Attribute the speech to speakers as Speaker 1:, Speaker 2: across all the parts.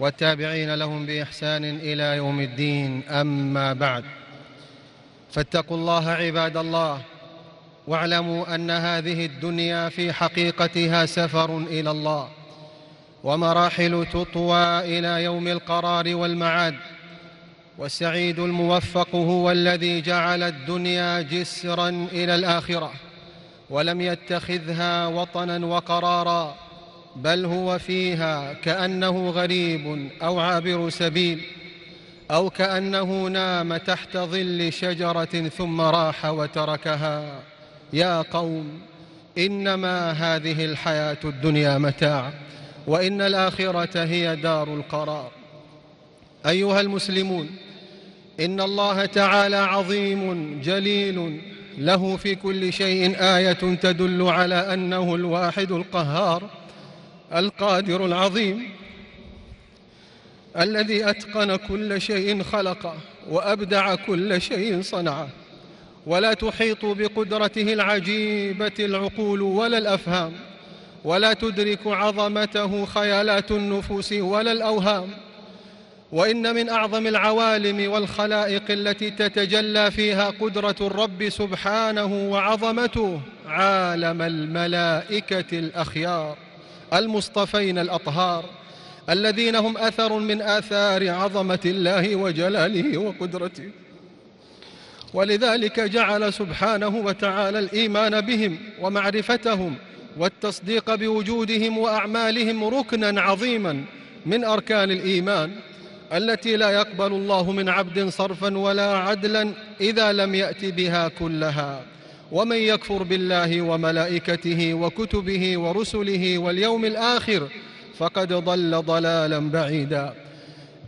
Speaker 1: والتابعين لهم بإحسان إلى يوم الدين. أما بعد فاتقوا الله عباد الله واعلموا أن هذه الدنيا في حقيقتها سفر إلى الله ومراحل تطوى إلى يوم القرار والمعاد. والسعيد الموفق هو الذي جعل الدنيا جسرا إلى الآخرة ولم يتخذها وطنا وقرارا. بل هو فيها كأنه غريب أو عابر سبيل أو كأنه نام تحت ظل شجرة ثم راح وتركها. يا قوم إنما هذه الحياة الدنيا متاع وإن الآخرة هي دار القرار. أيها المسلمون إن الله تعالى عظيم جليل له في كل شيء آية تدل على أنه الواحد القهار. القادر العظيم الذي أتقن كل شيء خلقه وأبدع كل شيء صنعه. ولا تحيط بقدرته العجيبة العقول ولا الأفهام ولا تدرك عظمته خيالات النفوس ولا الأوهام. وإن من أعظم العوالم والخلائق التي تتجلى فيها قدرة الرب سبحانه وعظمته عالم الملائكة الأخيار. المصطفين الأطهار الذين هم أثر من آثار عظمة الله وجلاله وقدرته. ولذلك جعل سبحانه وتعالى الإيمان بهم ومعرفتهم والتصديق بوجودهم وأعمالهم ركنا عظيما من أركان الإيمان التي لا يقبل الله من عبد صرفا ولا عدلا إذا لم يأت بها كلها. ومن يكفر بالله وملائكته وكتبه ورسله واليوم الآخر فقد ضل ضلالا بعيدا.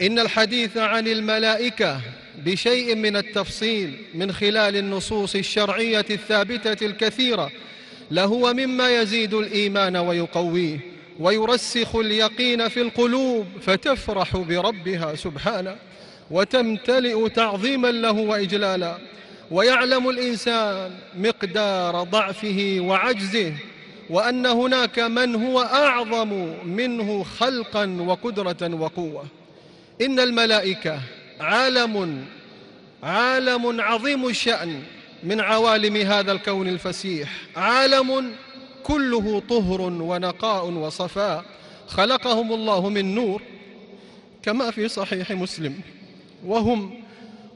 Speaker 1: إن الحديث عن الملائكة بشيء من التفصيل من خلال النصوص الشرعية الثابتة الكثيرة لهو مما يزيد الإيمان ويقويه ويرسخ اليقين في القلوب فتفرح بربها سبحانه وتمتلئ تعظيما له وإجلالا. ويعلم الإنسان مقدار ضعفه وعجزه وأن هناك من هو أعظم منه خلقا وقدرة وقوة. إن الملائكة عالم عالم عظيم الشأن من عوالم هذا الكون الفسيح. عالم كله طهر ونقاء وصفاء. خلقهم الله من نور كما في صحيح مسلم. وهم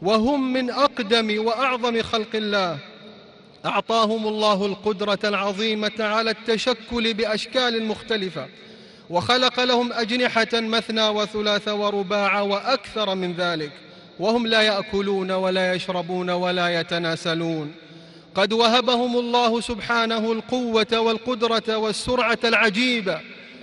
Speaker 1: وهم من أقدم وأعظم خلق الله. أعطاهم الله القدرة العظيمة على التشكل بأشكال مختلفة وخلق لهم أجنحة مثنى وثلاث ورباع وأكثر من ذلك. وهم لا يأكلون ولا يشربون ولا يتناسلون. قد وهبهم الله سبحانه القوة والقدرة والسرعة العجيبة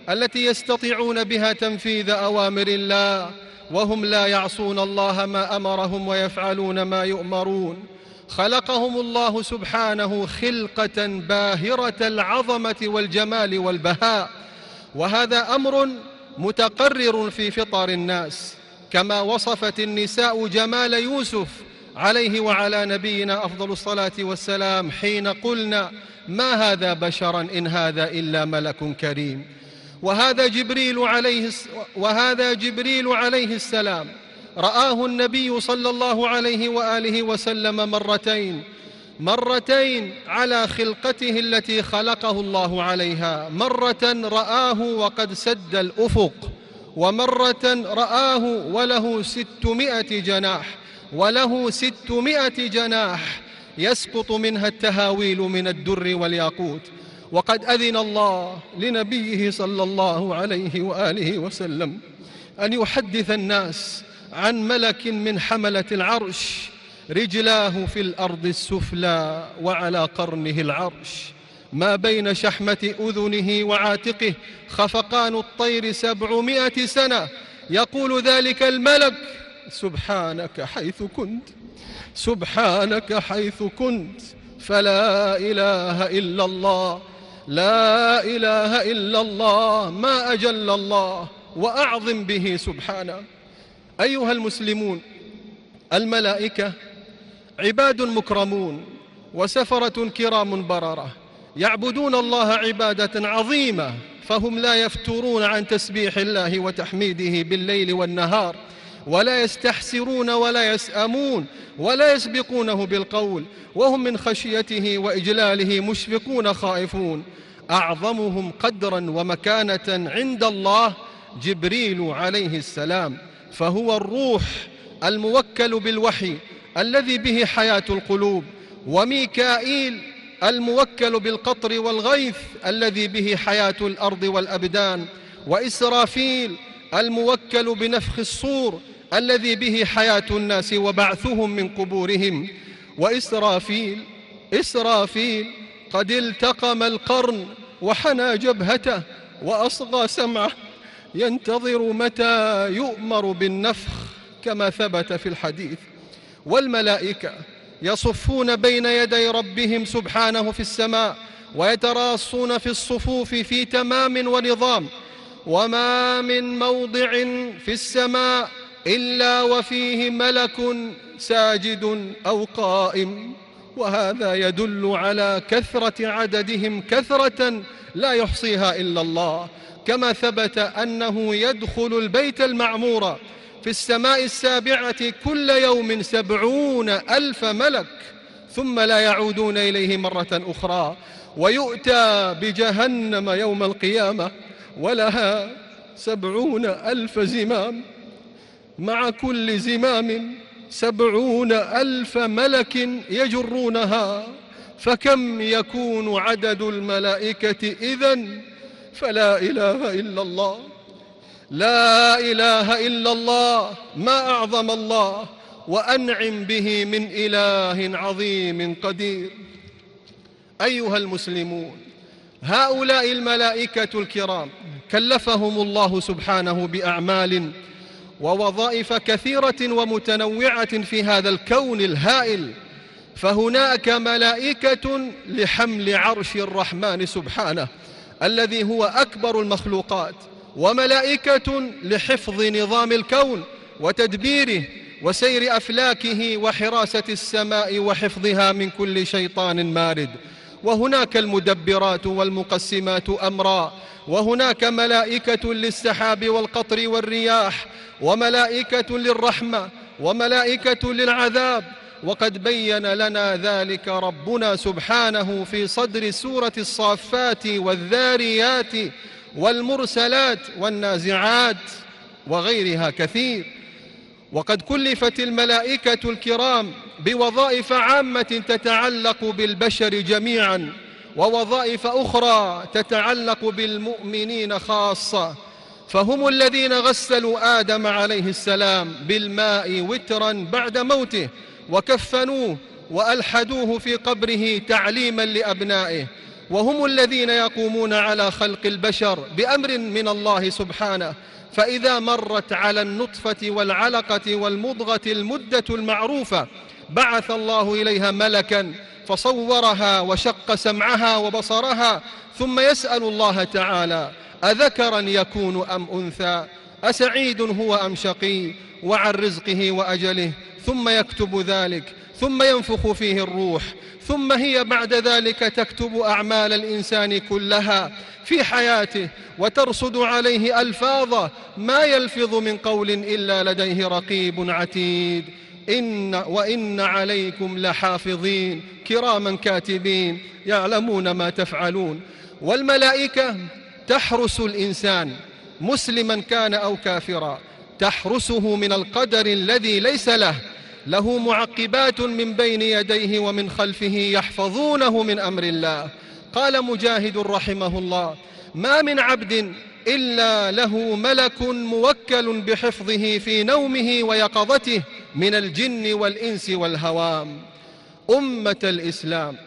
Speaker 1: التي يستطيعون بها تنفيذ أوامر الله. وهم لا يعصون الله ما أمرهم ويفعلون ما يؤمرون. خلقهم الله سبحانه خلقة باهرة العظمة والجمال والبهاء. وهذا أمر متقرر في فطر الناس. كما وصفت النساء جمال يوسف عليه وعلى نبينا أفضل الصلاة والسلام حين قلنا ما هذا بشرا إن هذا إلا ملك كريم. وهذا جبريل عليه وهذا جبريل عليه السلام. رآه النبي صلى الله عليه وآله وسلم مرتين مرتين على خلقته التي خلقه الله عليها. مرة رآه وقد سد الأفق ومرة رآه وله ستمائة جناح وله ستمائة جناح يسقط منها التهاويل من الدر والياقوت. وقد أذن الله لنبيه صلى الله عليه وآله وسلم أن يحدث الناس عن ملك من حملة العرش رجلاه في الأرض السفلى وعلى قرنه العرش. ما بين شحمة أذنه وعاتقه خفقان الطير سبعمائة سنة. يقول ذلك الملك سبحانك حيث كنت سبحانك حيث كنت فلا إله إلا الله لا إله إلا الله ما أجل الله وأعظم به سبحانه. أيها المسلمون الملائكة عباد مكرمون وسفرة كرام بررة. يعبدون الله عبادة عظيمة فهم لا يفترون عن تسبيح الله وتحميده بالليل والنهار. ولا يستحسرون ولا يسأمون ولا يسبقونه بالقول وهم من خشيته وإجلاله مشفقون خائفون. أعظمهم قدرا ومكانة عند الله جبريل عليه السلام فهو الروح الموكل بالوحي الذي به حياة القلوب وميكائيل الموكل بالقطر والغيث الذي به حياة الأرض والأبدان وإسرافيل الموكل بنفخ الصور الذي به حياة الناس وبعثهم من قبورهم. وإسرافيل إسرافيل قد التقم القرن وحنى جبهته وأصغى سمعه. ينتظر متى يؤمر بالنفخ كما ثبت في الحديث. والملائكة يصفون بين يدي ربهم سبحانه في السماء ويتراصون في الصفوف في تمام ونظام. وما من موضع في السماء إلا وفيه ملك ساجد أو قائم وهذا يدل على كثرة عددهم كثرة لا يحصيها إلا الله. كما ثبت أنه يدخل البيت المعمور في السماء السابعة كل يوم سبعون ألف ملك ثم لا يعودون إليه مرة أخرى ويؤتى بجهنم يوم القيامة ولها سبعون ألف زمام. مع كل زمام سبعون ألف ملك يجرونها فكم يكون عدد الملائكة إذن؟ فلا إله إلا الله لا إله إلا الله ما أعظم الله وأنعم به من إله عظيم قدير. أيها المسلمون هؤلاء الملائكة الكرام كلفهم الله سبحانه بأعمال ووظائف كثيرة ومتنوعة في هذا الكون الهائل فهناك ملائكة لحمل عرش الرحمن سبحانه الذي هو أكبر المخلوقات وملائكة لحفظ نظام الكون وتدبيره وسير أفلاكه وحراسة السماء وحفظها من كل شيطان مارد. وهناك المدبرات والمقسمات أمرا وهناك ملائكة للسحاب والقطر والرياح وملائكة للرحمة وملائكة للعذاب. وقد بين لنا ذلك ربنا سبحانه في صدر سورة الصافات والذاريات والمرسلات والنازعات وغيرها كثير. وقد كلفت الملائكة الكرام بوظائف عامة تتعلق بالبشر جميعا ووظائف أخرى تتعلق بالمؤمنين خاصة. فهم الذين غسلوا آدم عليه السلام بالماء وترا بعد موته وكفنوه وألحدوه في قبره تعليما لأبنائه. وهم الذين يقومون على خلق البشر بأمر من الله سبحانه. فإذا مرت على النطفة والعلقة والمضغة المدة المعروفة بعث الله إليها ملكا فصورها وشق سمعها وبصرها ثم يسأل الله تعالى أذكرا يكون أم أنثى؟ أسعيد هو أم شقي؟ وعن رزقه وأجله ثم يكتب ذلك. ثم ينفخ فيه الروح ثم هي بعد ذلك تكتب أعمال الإنسان كلها في حياته وترصد عليه ألفاظه ما يلفظ من قول إلا لديه رقيب عتيد. إن وإن عليكم لحافظين كراما كاتبين يعلمون ما تفعلون. والملائكة تحرس الإنسان مسلما كان أو كافرا تحرسه من القدر الذي ليس له له معقبات من بين يديه ومن خلفه يحفظونه من أمر الله. قال مجاهد رحمه الله ما من عبد إلا له ملك موكل بحفظه في نومه ويقظته من الجن والإنس والهوام. أمة الإسلام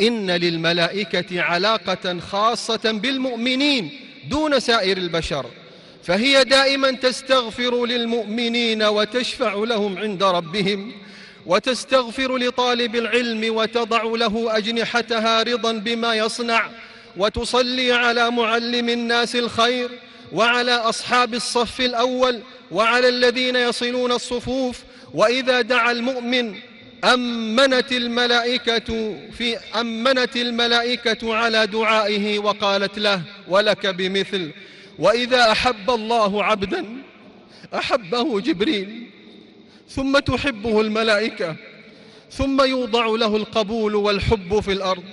Speaker 1: إن للملائكة علاقة خاصة بالمؤمنين دون سائر البشر. فهي دائما تستغفر للمؤمنين وتشفع لهم عند ربهم وتستغفر لطالب العلم وتضع له أجنحتها رضا بما يصنع وتصلي على معلم الناس الخير وعلى أصحاب الصف الأول وعلى الذين يصلون الصفوف. وإذا دعا المؤمن أمنت الملائكة في أمنت الملائكة على دعائه وقالت له ولك بمثل. وإذا أحب الله عبدا أحبه جبريل ثم تحبه الملائكة ثم يوضع له القبول والحب في الأرض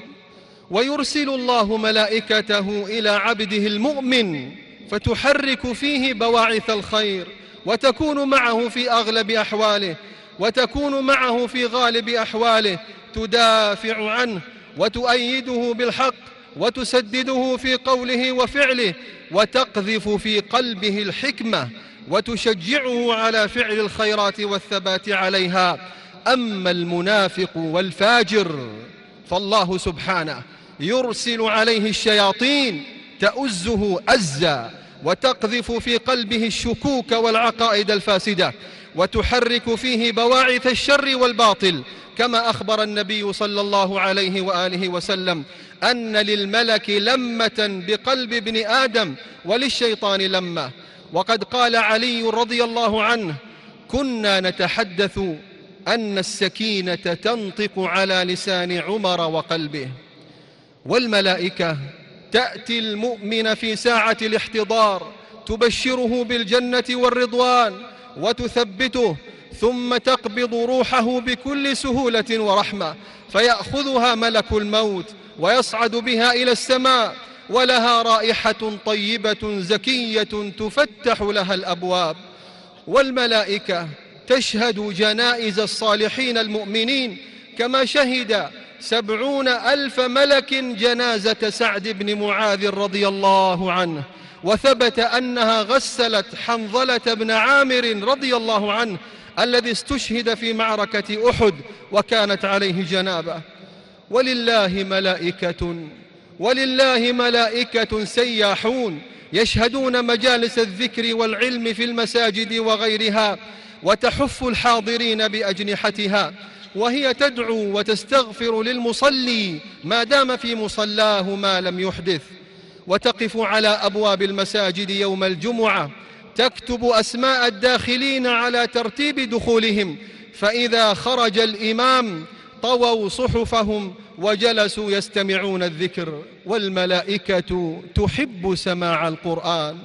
Speaker 1: ويرسل الله ملائكته إلى عبده المؤمن فتحرك فيه بواعث الخير وتكون معه في أغلب أحواله وتكون معه في غالب أحواله تدافع عنه وتؤيده بالحق وتسدده في قوله وفعله وتقذف في قلبه الحكمة وتشجعه على فعل الخيرات والثبات عليها. أما المنافق والفاجر فالله سبحانه يرسل عليه الشياطين تؤزه أزا وتقذف في قلبه الشكوك والعقائد الفاسدة وتحرك فيه بواعث الشر والباطل كما أخبر النبي صلى الله عليه وآله وسلم. أن للملك لمة بقلب ابن آدم وللشيطان لمة. وقد قال علي رضي الله عنه كنا نتحدث أن السكينة تنطق على لسان عمر وقلبه. والملائكة تأتي المؤمن في ساعة الاحتضار تبشره بالجنة والرضوان وتثبته ثم تقبض روحه بكل سهولة ورحمة فيأخذها ملك الموت ويصعد بها إلى السماء ولها رائحة طيبة زكية تفتح لها الأبواب. والملائكة تشهد جنائز الصالحين المؤمنين كما شهد سبعون ألف ملك جنازة سعد بن معاذ رضي الله عنه. وثبت أنها غسلت حنظلة بن عامر رضي الله عنه الذي استشهد في معركة أحد وكانت عليه جنابة. ولله ملائكة ولله ملائكة سياحون يشهدون مجالس الذكر والعلم في المساجد وغيرها وتحف الحاضرين بأجنحتها وهي تدعو وتستغفر للمصلي ما دام في مصلاه ما لم يحدث وتقف على أبواب المساجد يوم الجمعة تكتب أسماء الداخلين على ترتيب دخولهم فإذا خرج الإمام طووا صحفهم وجلسوا يستمعون الذكر والملائكة تحب سماع القرآن.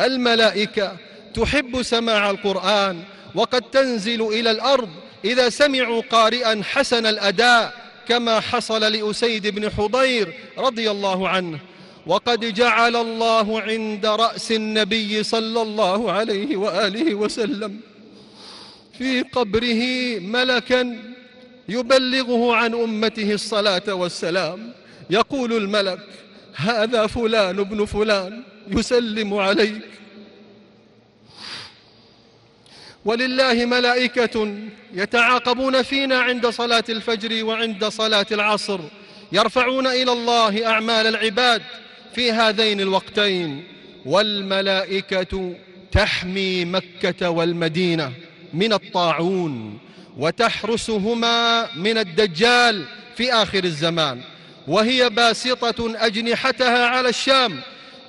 Speaker 1: الملائكة تحب سماع القرآن وقد تنزل إلى الأرض إذا سمعوا قارئا حسن الأداء كما حصل لأسيد بن حضير رضي الله عنه. وقد جعل الله عند رأس النبي صلى الله عليه وآله وسلم في قبره ملكا يبلغه عن أمته الصلاة والسلام يقول الملك هذا فلان ابن فلان يسلم عليك. ولله ملائكة يتعاقبون فينا عند صلاة الفجر وعند صلاة العصر يرفعون إلى الله أعمال العباد في هذين الوقتين. والملائكة تحمي مكة والمدينة من الطاعون. وتحرسهما من الدجال في آخر الزمان. وهي باسطة أجنحتها على الشام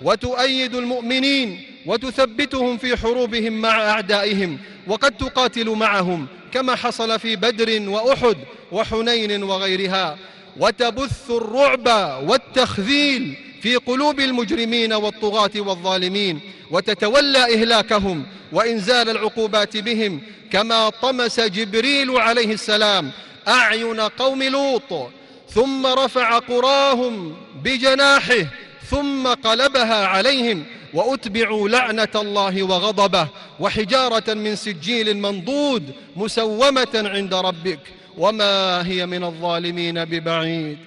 Speaker 1: وتؤيد المؤمنين وتثبتهم في حروبهم مع أعدائهم وقد تقاتل معهم كما حصل في بدر وأحد وحنين وغيرها. وتبث الرعب والتخذيل في قلوب المجرمين والطغاة والظالمين وتتولى إهلاكهم وإنزال العقوبات بهم كما طمس جبريل عليه السلام أعين قوم لوط ثم رفع قراهم بجناحه ثم قلبها عليهم وأتبعوا لعنة الله وغضبه وحجارة من سجيل منضود مسومة عند ربك وما هي من الظالمين ببعيد.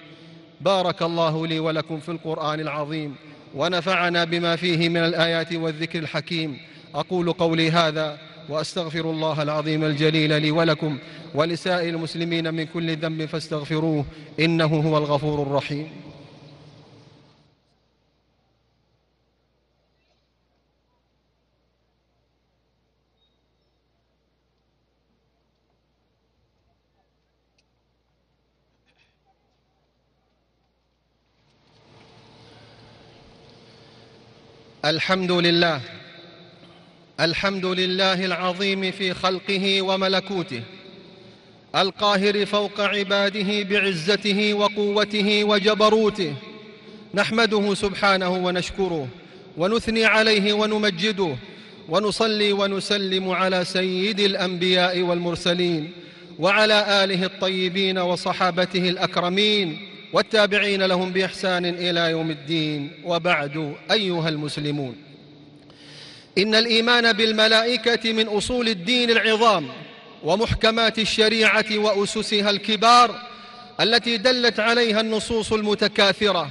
Speaker 1: بارك الله لي ولكم في القرآن العظيم ونفعنا بما فيه من الآيات والذكر الحكيم. أقول قولي هذا وأستغفر الله العظيم الجليل لي ولكم ولسائر المسلمين من كل ذنب فاستغفروه إنه هو الغفور الرحيم. الحمد لله الحمد لله العظيم في خلقه وملكوته القاهر فوق عباده بعزته وقوته وجبروته نحمده سبحانه ونشكره ونثني عليه ونمجده ونصلي ونسلم على سيد الأنبياء والمرسلين وعلى آله الطيبين وصحابته الأكرمين والتابعين لهم بإحسان إلى يوم الدين وبعد أيها المسلمون. إن الإيمان بالملائكة من أصول الدين العظام ومحكمات الشريعة وأسسها الكبار التي دلت عليها النصوص المتكاثرة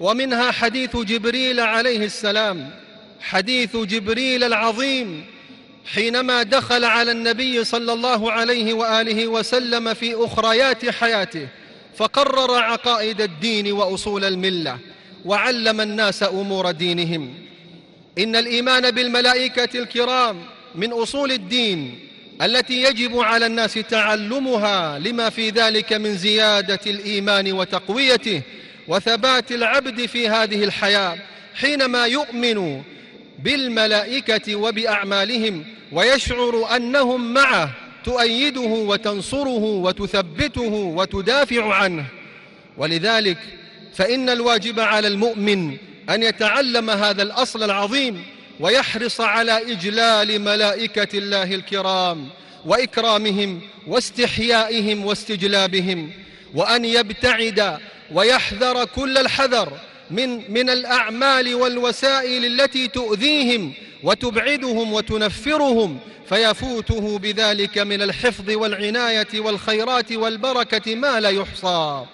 Speaker 1: ومنها حديث جبريل عليه السلام حديث جبريل العظيم حينما دخل على النبي صلى الله عليه وآله وسلم في أخريات حياته فقرر عقائد الدين وأصول الملة وعلم الناس أمور دينهم. إن الإيمان بالملائكة الكرام من أصول الدين التي يجب على الناس تعلمها لما في ذلك من زيادة الإيمان وتقويته وثبات العبد في هذه الحياة حينما يؤمن بالملائكة وبأعمالهم ويشعر أنهم معه تؤيده وتنصره وتثبته وتدافع عنه. ولذلك فإن الواجب على المؤمن أن يتعلم هذا الأصل العظيم ويحرص على إجلال ملائكة الله الكرام وإكرامهم واستحيائهم واستجلابهم وأن يبتعد ويحذر كل الحذر من من الأعمال والوسائل التي تؤذيهم وتبعدهم وتنفرهم فيفوته بذلك من الحفظ والعناية والخيرات والبركة ما لا يحصى.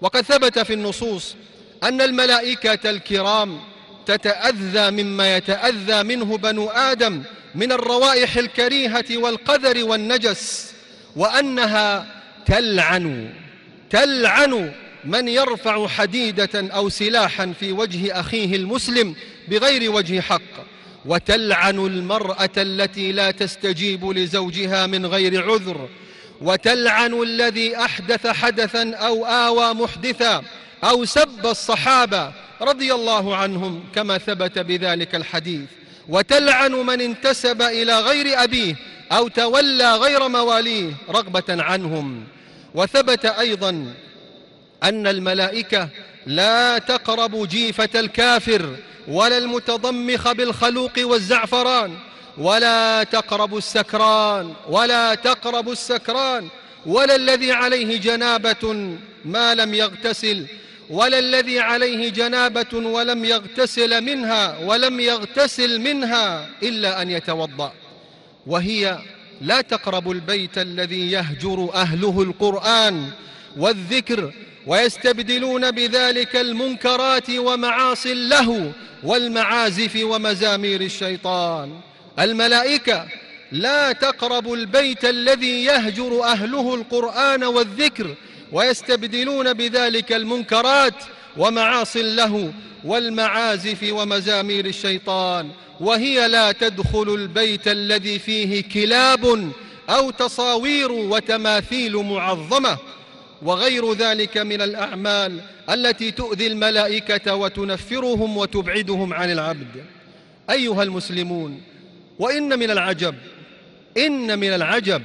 Speaker 1: وقد ثبت في النصوص أن الملائكة الكرام تتأذى مما يتأذى منه بنو آدم من الروائح الكريهة والقذر والنجس وأنها تلعن تلعن من يرفع حديدة أو سلاحا في وجه أخيه المسلم بغير وجه حق وتلعن المرأة التي لا تستجيب لزوجها من غير عذر وتلعن الذي أحدث حدثا أو آوى محدثا أو سب الصحابة رضي الله عنهم كما ثبت بذلك الحديث. وتلعن من انتسب إلى غير أبيه أو تولى غير مواليه رغبة عنهم. وثبت أيضا أن الملائكة لا تقرب جيفة الكافر ولا المتضمخ بالخلوق والزعفران ولا تقرب السكران ولا تقرب السكران ولا الذي عليه جنابة ما لم يغتسل ولا الذي عليه جنابة ولم يغتسل منها ولم يغتسل منها إلا أن يتوضأ. وهي لا تقرب البيت الذي يهجر أهله القرآن والذكر ويستبدلون بذلك المنكرات ومعاصي اللهو والمعازف ومزامير الشيطان. الملائكة لا تقرب البيت الذي يهجر أهله القرآن والذكر ويستبدلون بذلك المنكرات ومعاصي اللهو والمعازف ومزامير الشيطان وهي لا تدخل البيت الذي فيه كلاب أو تصاوير وتماثيل معظمة وغير ذلك من الأعمال التي تؤذي الملائكة وتنفرهم وتبعدهم عن العبد. أيها المسلمون وإن من العجب إن من العجب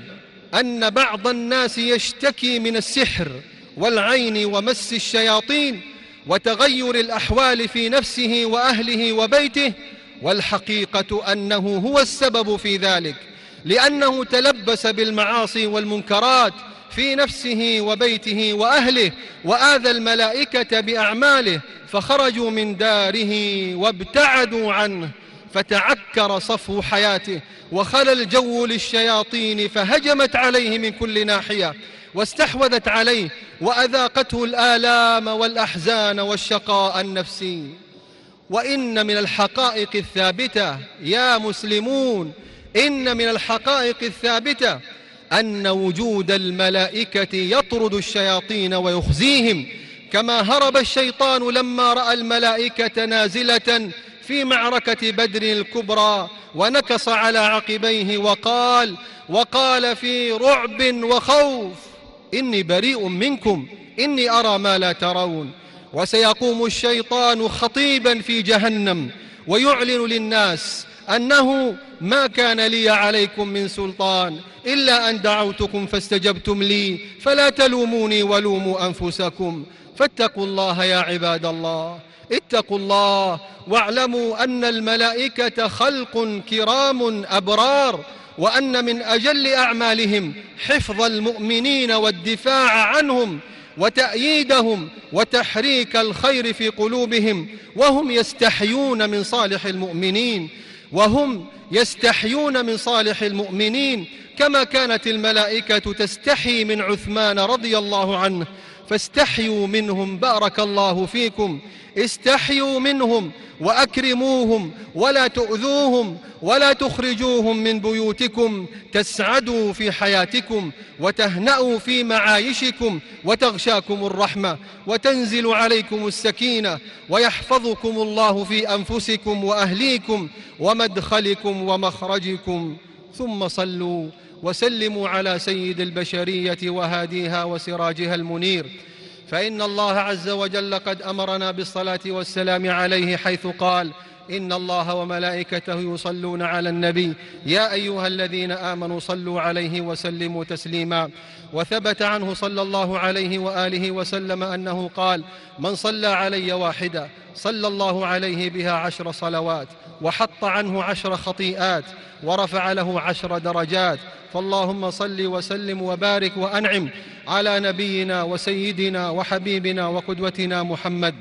Speaker 1: أن بعض الناس يشتكي من السحر والعين ومس الشياطين وتغير الأحوال في نفسه وأهله وبيته والحقيقة أنه هو السبب في ذلك لأنه تلبس بالمعاصي والمنكرات في نفسه وبيته وأهله وآذى الملائكة بأعماله فخرجوا من داره وابتعدوا عنه. فتعكر صفو حياته وخلى الجو للشياطين فهجمت عليه من كل ناحية واستحوذت عليه وأذاقته الآلام والأحزان والشقاء النفسي. وإن من الحقائق الثابتة يا مسلمون إن من الحقائق الثابتة أن وجود الملائكة يطرد الشياطين ويخزيهم كما هرب الشيطان لما رأى الملائكة نازلة في معركة بدر الكبرى ونكص على عقبيه وقال وقال في رعب وخوف إني بريء منكم إني أرى ما لا ترون. وسيقوم الشيطان خطيبا في جهنم ويعلن للناس أنه ما كان لي عليكم من سلطان إلا أن دعوتكم فاستجبتم لي فلا تلوموني ولوموا أنفسكم. فاتقوا الله يا عباد الله. اتقوا الله واعلموا أن الملائكة خلق كرام أبرار وأن من أجل أعمالهم حفظ المؤمنين والدفاع عنهم وتأييدهم وتحريك الخير في قلوبهم وهم يستحيون من صالح المؤمنين وهم يستحيون من صالح المؤمنين كما كانت الملائكة تستحي من عثمان رضي الله عنه فاستحيوا منهم بارك الله فيكم. استحيوا منهم وأكرموهم ولا تؤذوهم ولا تخرجوهم من بيوتكم. تسعدوا في حياتكم وتهنأوا في معايشكم وتغشاكم الرحمة. وتنزل عليكم السكينة ويحفظكم الله في أنفسكم وأهليكم ومدخلكم ومخرجكم. ثم صلوا وسلموا على سيد البشرية وهاديها وسراجها المنير. فإن الله عز وجل قد أمرنا بالصلاة والسلام عليه حيث قال إن الله وملائكته يصلون على النبي. يا أيها الذين آمنوا صلوا عليه وسلموا تسليما. وثبت عنه صلى الله عليه وآله وسلم أنه قال من صلى علي واحدة صلى الله عليه بها عشر صلوات وحط عنه عشر خطيئات ورفع له عشر درجات. فاللهم صل وسلم وبارك وأنعم على نبينا وسيدنا وحبيبنا وقدوتنا محمد.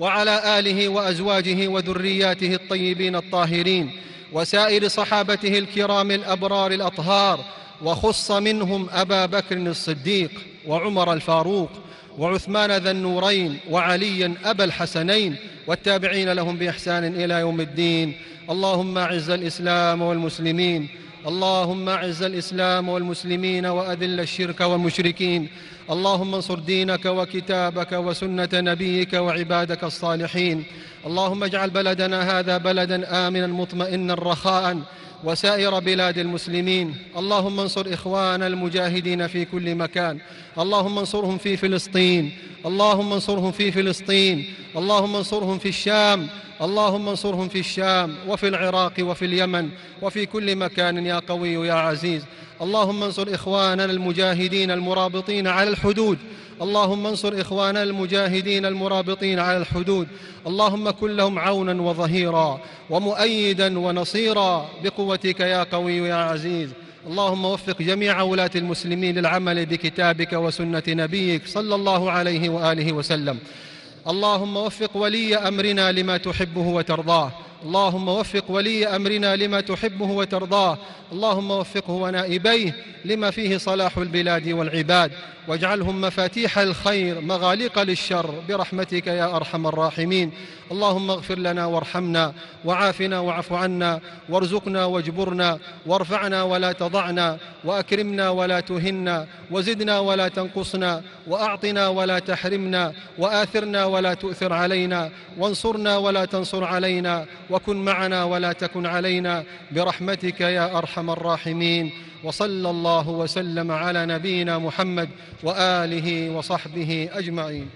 Speaker 1: وعلى آله وأزواجه وذرياته الطيبين الطاهرين وسائر صحابته الكرام الأبرار الأطهار وخص منهم أبا بكر الصديق وعمر الفاروق وعثمان ذا النورين وعليا أبا الحسنين والتابعين لهم بإحسان إلى يوم الدين. اللهم أعز الإسلام والمسلمين اللهم أعز الإسلام والمسلمين وأذل الشرك والمشركين. اللهم انصر دينك وكتابك وسنة نبيك وعبادك الصالحين. اللهم اجعل بلدنا هذا بلدا آمنا مطمئنا رخاء وسائر بلاد المسلمين. اللهم انصر إخوان المجاهدين في كل مكان. اللهم انصرهم في فلسطين. اللهم انصرهم في فلسطين. اللهم انصرهم في الشام. اللهم انصرهم في الشام وفي العراق وفي اليمن وفي كل مكان يا قوي يا عزيز. اللهم انصر إخواننا المجاهدين المرابطين على الحدود. اللهم انصر إخواننا المجاهدين المرابطين على الحدود. اللهم كن لهم عونا وظهيرا ومؤيدا ونصيرا. بقوتك يا قوي يا عزيز. اللهم وفق جميع ولاة المسلمين للعمل بكتابك وسنة نبيك صلى الله عليه وآله وسلم. اللهم وفق ولي أمرنا لما تحبه وترضاه. اللهم وفق ولي أمرنا لما تحبه وترضاه. اللهم وفقه ونائبيه لما فيه صلاح البلاد والعباد. واجعلهم مفاتيح الخير مغاليق للشر. برحمتك يا أرحم الراحمين. اللهم اغفر لنا وارحمنا وعافنا واعف عنا وارزقنا واجبرنا وارفعنا ولا تضعنا وأكرمنا ولا تهنا وزدنا ولا تنقصنا وأعطنا ولا تحرمنا وآثرنا ولا تؤثر علينا وانصرنا ولا تنصر علينا وكن معنا ولا تكن علينا. برحمتك يا أرحم الراحمين. وصلى الله وسلم على نبينا محمد وآله وصحبه أجمعين.